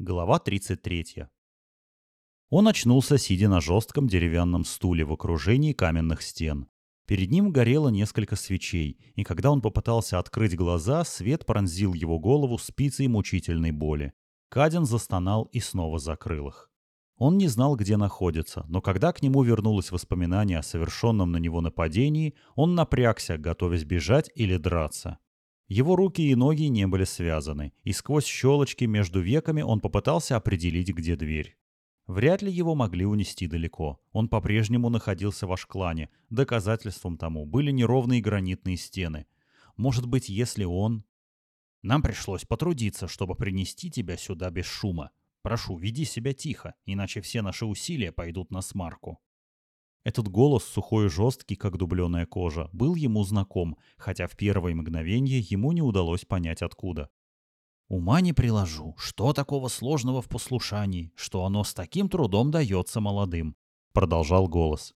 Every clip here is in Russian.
Глава 33. Он очнулся, сидя на жестком деревянном стуле в окружении каменных стен. Перед ним горело несколько свечей, и когда он попытался открыть глаза, свет пронзил его голову спицей мучительной боли. Каден застонал и снова закрыл их. Он не знал, где находится, но когда к нему вернулось воспоминание о совершенном на него нападении, он напрягся, готовясь бежать или драться. Его руки и ноги не были связаны, и сквозь щелочки между веками он попытался определить, где дверь. Вряд ли его могли унести далеко. Он по-прежнему находился в Ашклане. Доказательством тому были неровные гранитные стены. Может быть, если он... Нам пришлось потрудиться, чтобы принести тебя сюда без шума. Прошу, веди себя тихо, иначе все наши усилия пойдут на смарку. Этот голос, сухой и жесткий, как дубленая кожа, был ему знаком, хотя в первое мгновение ему не удалось понять откуда. «Ума не приложу. Что такого сложного в послушании, что оно с таким трудом дается молодым?» — продолжал голос.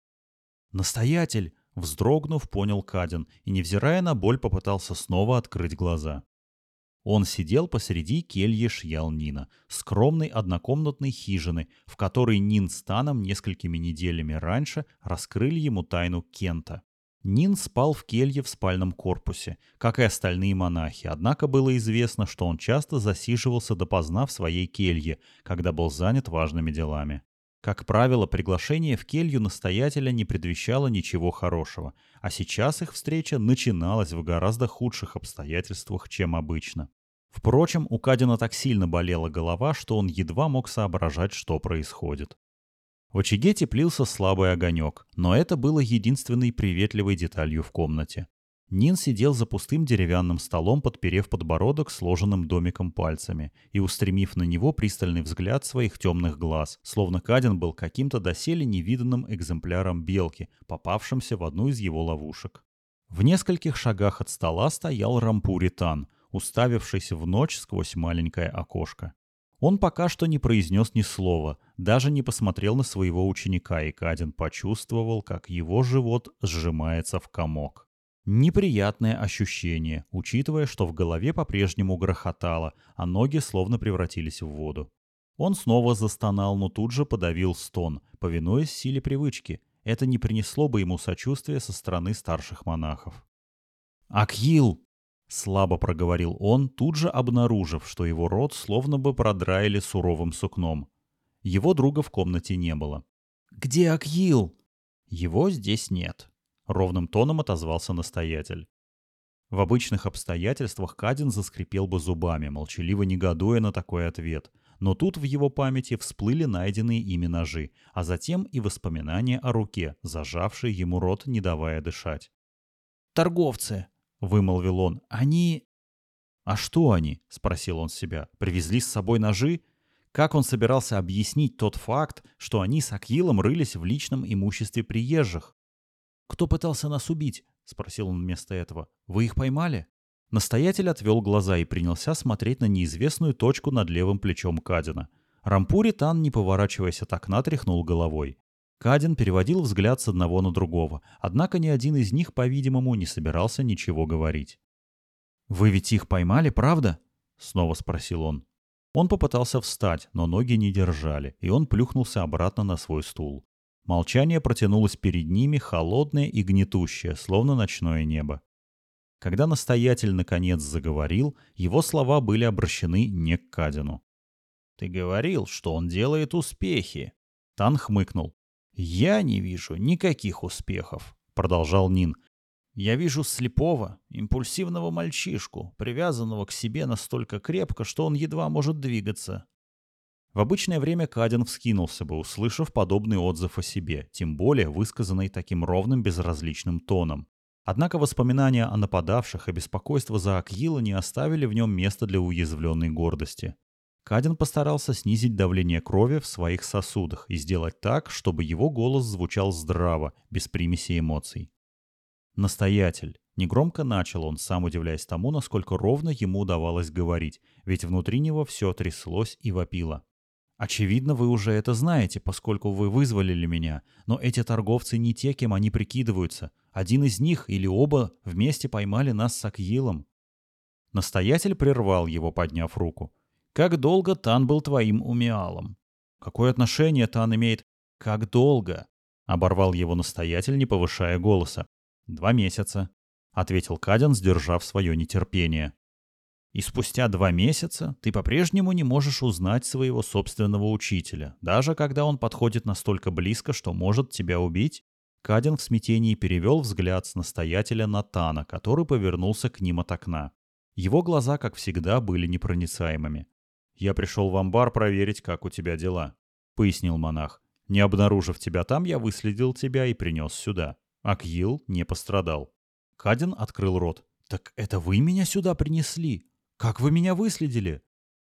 «Настоятель!» — вздрогнув, понял Кадин и, невзирая на боль, попытался снова открыть глаза. Он сидел посреди кельи Шьялнина, скромной однокомнатной хижины, в которой Нин с Таном несколькими неделями раньше раскрыли ему тайну Кента. Нин спал в келье в спальном корпусе, как и остальные монахи, однако было известно, что он часто засиживался допоздна в своей келье, когда был занят важными делами. Как правило, приглашение в келью настоятеля не предвещало ничего хорошего, а сейчас их встреча начиналась в гораздо худших обстоятельствах, чем обычно. Впрочем, у Кадина так сильно болела голова, что он едва мог соображать, что происходит. В очаге теплился слабый огонек, но это было единственной приветливой деталью в комнате. Нин сидел за пустым деревянным столом, подперев подбородок сложенным домиком пальцами и устремив на него пристальный взгляд своих темных глаз, словно Кадин был каким-то доселе невиданным экземпляром белки, попавшимся в одну из его ловушек. В нескольких шагах от стола стоял Рампуритан, уставившись в ночь сквозь маленькое окошко. Он пока что не произнес ни слова, даже не посмотрел на своего ученика, и Кадин почувствовал, как его живот сжимается в комок. Неприятное ощущение, учитывая, что в голове по-прежнему грохотало, а ноги словно превратились в воду. Он снова застонал, но тут же подавил стон, повинуясь силе привычки. Это не принесло бы ему сочувствия со стороны старших монахов. «Акил!» Слабо проговорил он, тут же обнаружив, что его рот словно бы продраили суровым сукном. Его друга в комнате не было. «Где Акил?» «Его здесь нет», — ровным тоном отозвался настоятель. В обычных обстоятельствах Кадин заскрипел бы зубами, молчаливо негодуя на такой ответ. Но тут в его памяти всплыли найденные ими ножи, а затем и воспоминания о руке, зажавшей ему рот, не давая дышать. «Торговцы!» — вымолвил он. «Они...» «А что они?» — спросил он себя. «Привезли с собой ножи?» Как он собирался объяснить тот факт, что они с Акилом рылись в личном имуществе приезжих? «Кто пытался нас убить?» — спросил он вместо этого. «Вы их поймали?» Настоятель отвел глаза и принялся смотреть на неизвестную точку над левым плечом Кадина. Рампури Тан, не поворачиваясь от окна, тряхнул головой. Кадин переводил взгляд с одного на другого, однако ни один из них, по-видимому, не собирался ничего говорить. «Вы ведь их поймали, правда?» — снова спросил он. Он попытался встать, но ноги не держали, и он плюхнулся обратно на свой стул. Молчание протянулось перед ними, холодное и гнетущее, словно ночное небо. Когда настоятель наконец заговорил, его слова были обращены не к Кадину. «Ты говорил, что он делает успехи». Тан хмыкнул. «Я не вижу никаких успехов», — продолжал Нин. «Я вижу слепого, импульсивного мальчишку, привязанного к себе настолько крепко, что он едва может двигаться». В обычное время Кадин вскинулся бы, услышав подобный отзыв о себе, тем более высказанный таким ровным безразличным тоном. Однако воспоминания о нападавших и беспокойство за Акила не оставили в нем места для уязвленной гордости. Кадин постарался снизить давление крови в своих сосудах и сделать так, чтобы его голос звучал здраво, без примеси эмоций. «Настоятель», — негромко начал он, сам удивляясь тому, насколько ровно ему удавалось говорить, ведь внутри него все тряслось и вопило. «Очевидно, вы уже это знаете, поскольку вы вызволили меня, но эти торговцы не те, кем они прикидываются. Один из них или оба вместе поймали нас с Акилом». Настоятель прервал его, подняв руку. Как долго Тан был твоим умиалом? Какое отношение Тан имеет «как долго»? Оборвал его настоятель, не повышая голоса. «Два месяца», — ответил Каден, сдержав свое нетерпение. «И спустя два месяца ты по-прежнему не можешь узнать своего собственного учителя, даже когда он подходит настолько близко, что может тебя убить?» Каден в смятении перевел взгляд с настоятеля на Тана, который повернулся к ним от окна. Его глаза, как всегда, были непроницаемыми. «Я пришел в амбар проверить, как у тебя дела», — пояснил монах. «Не обнаружив тебя там, я выследил тебя и принес сюда. Акил не пострадал». Каден открыл рот. «Так это вы меня сюда принесли? Как вы меня выследили?»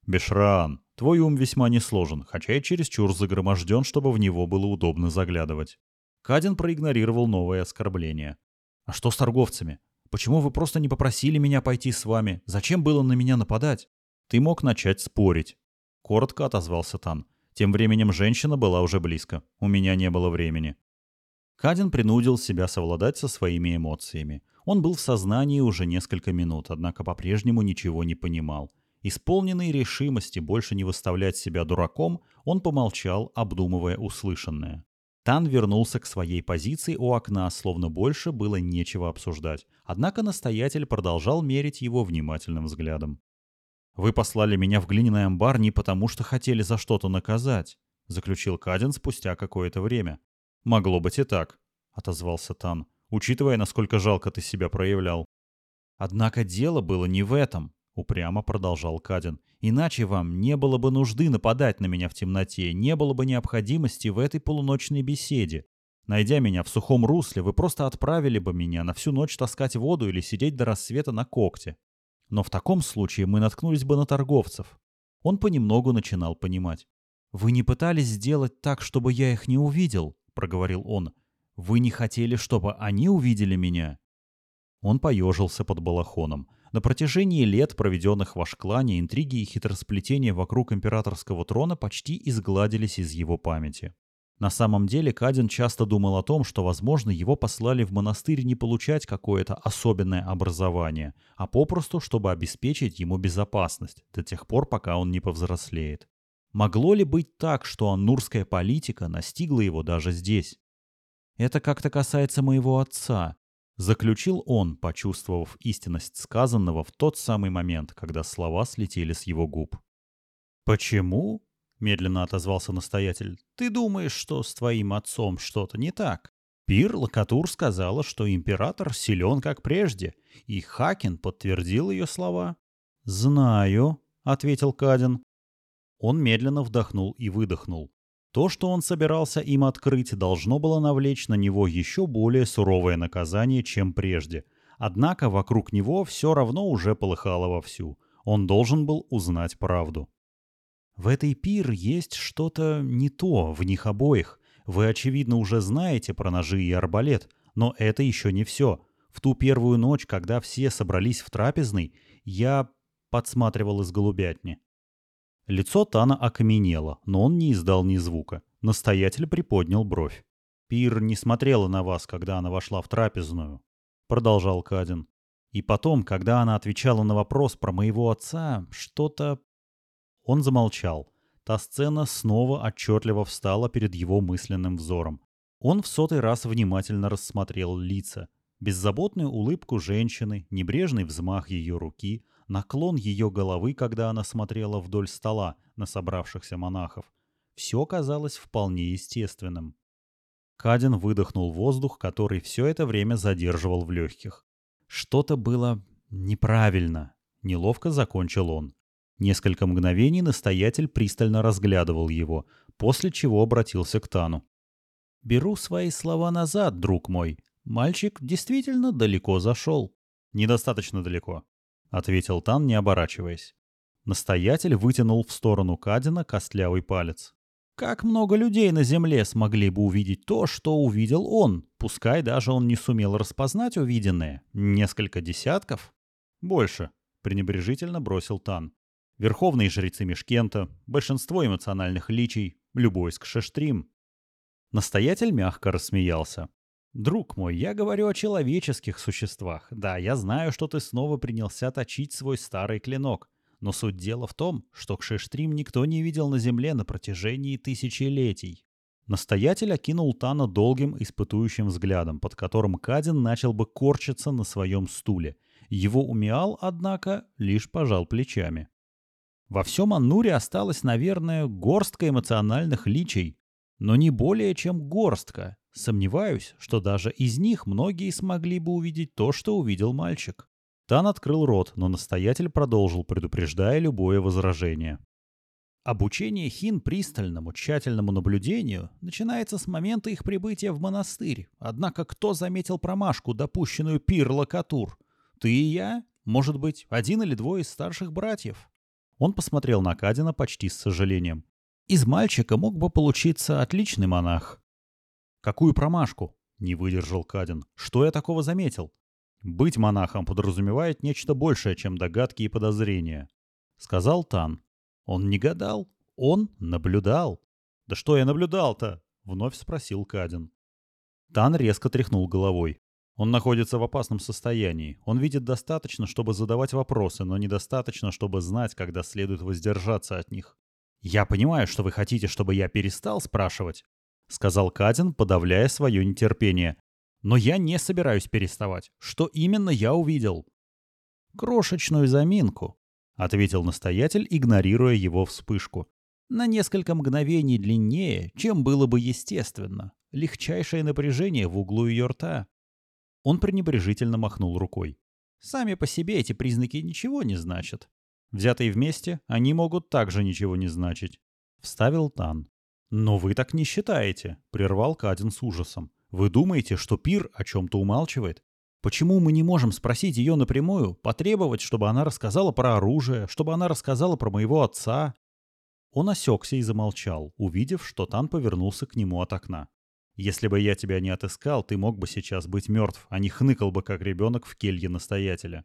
«Бешран, твой ум весьма несложен, хотя и чересчур загроможден, чтобы в него было удобно заглядывать. Кадин проигнорировал новое оскорбление. «А что с торговцами? Почему вы просто не попросили меня пойти с вами? Зачем было на меня нападать?» «Ты мог начать спорить», — коротко отозвался Тан. Тем временем женщина была уже близко. У меня не было времени. Кадин принудил себя совладать со своими эмоциями. Он был в сознании уже несколько минут, однако по-прежнему ничего не понимал. Исполненный решимости больше не выставлять себя дураком, он помолчал, обдумывая услышанное. Тан вернулся к своей позиции у окна, словно больше было нечего обсуждать. Однако настоятель продолжал мерить его внимательным взглядом. «Вы послали меня в глиняный амбар не потому, что хотели за что-то наказать», — заключил Каден спустя какое-то время. «Могло быть и так», — отозвался Тан, учитывая, насколько жалко ты себя проявлял. «Однако дело было не в этом», — упрямо продолжал Кадин. «Иначе вам не было бы нужды нападать на меня в темноте, не было бы необходимости в этой полуночной беседе. Найдя меня в сухом русле, вы просто отправили бы меня на всю ночь таскать воду или сидеть до рассвета на когте. Но в таком случае мы наткнулись бы на торговцев». Он понемногу начинал понимать. «Вы не пытались сделать так, чтобы я их не увидел?» — проговорил он. «Вы не хотели, чтобы они увидели меня?» Он поежился под балахоном. На протяжении лет, проведенных в Ашклане, интриги и хитросплетения вокруг императорского трона почти изгладились из его памяти. На самом деле Кадин часто думал о том, что, возможно, его послали в монастырь не получать какое-то особенное образование, а попросту, чтобы обеспечить ему безопасность до тех пор, пока он не повзрослеет. Могло ли быть так, что аннурская политика настигла его даже здесь? Это как-то касается моего отца, Заключил он, почувствовав истинность сказанного в тот самый момент, когда слова слетели с его губ. «Почему?» — медленно отозвался настоятель. «Ты думаешь, что с твоим отцом что-то не так?» Пир Лакатур сказала, что император силен как прежде, и Хакин подтвердил ее слова. «Знаю», — ответил Кадин. Он медленно вдохнул и выдохнул. То, что он собирался им открыть, должно было навлечь на него еще более суровое наказание, чем прежде. Однако вокруг него все равно уже полыхало вовсю. Он должен был узнать правду. В этой пир есть что-то не то в них обоих. Вы, очевидно, уже знаете про ножи и арбалет, но это еще не все. В ту первую ночь, когда все собрались в трапезной, я подсматривал из голубятни. Лицо Тана окаменело, но он не издал ни звука. Настоятель приподнял бровь. «Пир не смотрела на вас, когда она вошла в трапезную», — продолжал Кадин. «И потом, когда она отвечала на вопрос про моего отца, что-то...» Он замолчал. Та сцена снова отчетливо встала перед его мысленным взором. Он в сотый раз внимательно рассмотрел лица. Беззаботную улыбку женщины, небрежный взмах ее руки, наклон ее головы, когда она смотрела вдоль стола на собравшихся монахов. Все казалось вполне естественным. Кадин выдохнул воздух, который все это время задерживал в легких. Что-то было неправильно. Неловко закончил он. Несколько мгновений настоятель пристально разглядывал его, после чего обратился к Тану. «Беру свои слова назад, друг мой. Мальчик действительно далеко зашел». «Недостаточно далеко», — ответил Тан, не оборачиваясь. Настоятель вытянул в сторону Кадина костлявый палец. Как много людей на земле смогли бы увидеть то, что увидел он, пускай даже он не сумел распознать увиденное? Несколько десятков? Больше, пренебрежительно бросил Тан. Верховные жрецы Мешкента, большинство эмоциональных личий, любой Шештрим. Настоятель мягко рассмеялся. «Друг мой, я говорю о человеческих существах. Да, я знаю, что ты снова принялся точить свой старый клинок. но суть дела в том, что Кшештрим никто не видел на Земле на протяжении тысячелетий. Настоятель окинул Тана долгим, испытующим взглядом, под которым Кадин начал бы корчиться на своем стуле. Его умиал, однако, лишь пожал плечами. Во всем Аннуре осталось, наверное, горстка эмоциональных личей, но не более чем горстка. Сомневаюсь, что даже из них многие смогли бы увидеть то, что увидел мальчик. Тан открыл рот, но настоятель продолжил, предупреждая любое возражение. Обучение хин пристальному, тщательному наблюдению начинается с момента их прибытия в монастырь. Однако кто заметил промашку, допущенную пир Лакатур? Ты и я? Может быть, один или двое из старших братьев? Он посмотрел на Кадина почти с сожалением. Из мальчика мог бы получиться отличный монах. Какую промашку? Не выдержал Кадин. Что я такого заметил? Быть монахом подразумевает нечто большее, чем догадки и подозрения. Сказал Тан. Он не гадал, он наблюдал. «Да что я наблюдал-то?» — вновь спросил Кадин. Тан резко тряхнул головой. Он находится в опасном состоянии. Он видит достаточно, чтобы задавать вопросы, но недостаточно, чтобы знать, когда следует воздержаться от них. «Я понимаю, что вы хотите, чтобы я перестал спрашивать», — сказал Кадин, подавляя свое нетерпение. «Но я не собираюсь переставать. Что именно я увидел?» «Крошечную заминку», — ответил настоятель, игнорируя его вспышку. «На несколько мгновений длиннее, чем было бы естественно. Легчайшее напряжение в углу ее рта». Он пренебрежительно махнул рукой. «Сами по себе эти признаки ничего не значат. Взятые вместе, они могут также ничего не значить», — вставил Тан. «Но вы так не считаете», — прервал Кадин с ужасом. «Вы думаете, что пир о чем-то умалчивает? Почему мы не можем спросить ее напрямую, потребовать, чтобы она рассказала про оружие, чтобы она рассказала про моего отца?» Он осекся и замолчал, увидев, что Тан повернулся к нему от окна. «Если бы я тебя не отыскал, ты мог бы сейчас быть мертв, а не хныкал бы, как ребенок в келье настоятеля».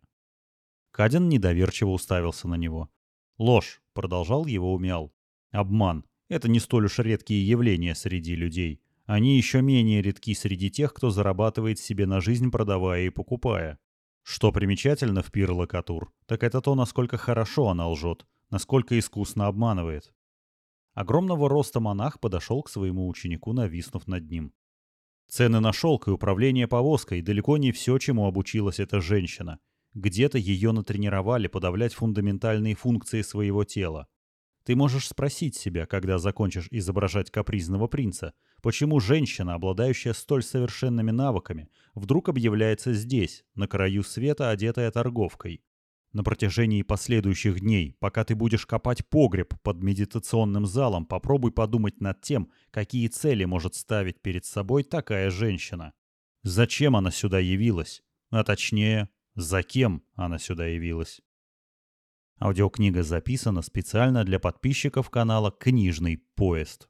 Кадин недоверчиво уставился на него. «Ложь», — продолжал его умял. «Обман. Это не столь уж редкие явления среди людей. Они еще менее редки среди тех, кто зарабатывает себе на жизнь, продавая и покупая. Что примечательно в Пирло Катур, так это то, насколько хорошо она лжет, насколько искусно обманывает. Огромного роста монах подошел к своему ученику, нависнув над ним. Цены на шелк и управление повозкой далеко не все, чему обучилась эта женщина. Где-то ее натренировали подавлять фундаментальные функции своего тела. Ты можешь спросить себя, когда закончишь изображать капризного принца, почему женщина, обладающая столь совершенными навыками, вдруг объявляется здесь, на краю света, одетая торговкой. На протяжении последующих дней, пока ты будешь копать погреб под медитационным залом, попробуй подумать над тем, какие цели может ставить перед собой такая женщина. Зачем она сюда явилась? А точнее, за кем она сюда явилась? Аудиокнига записана специально для подписчиков канала «Книжный поезд».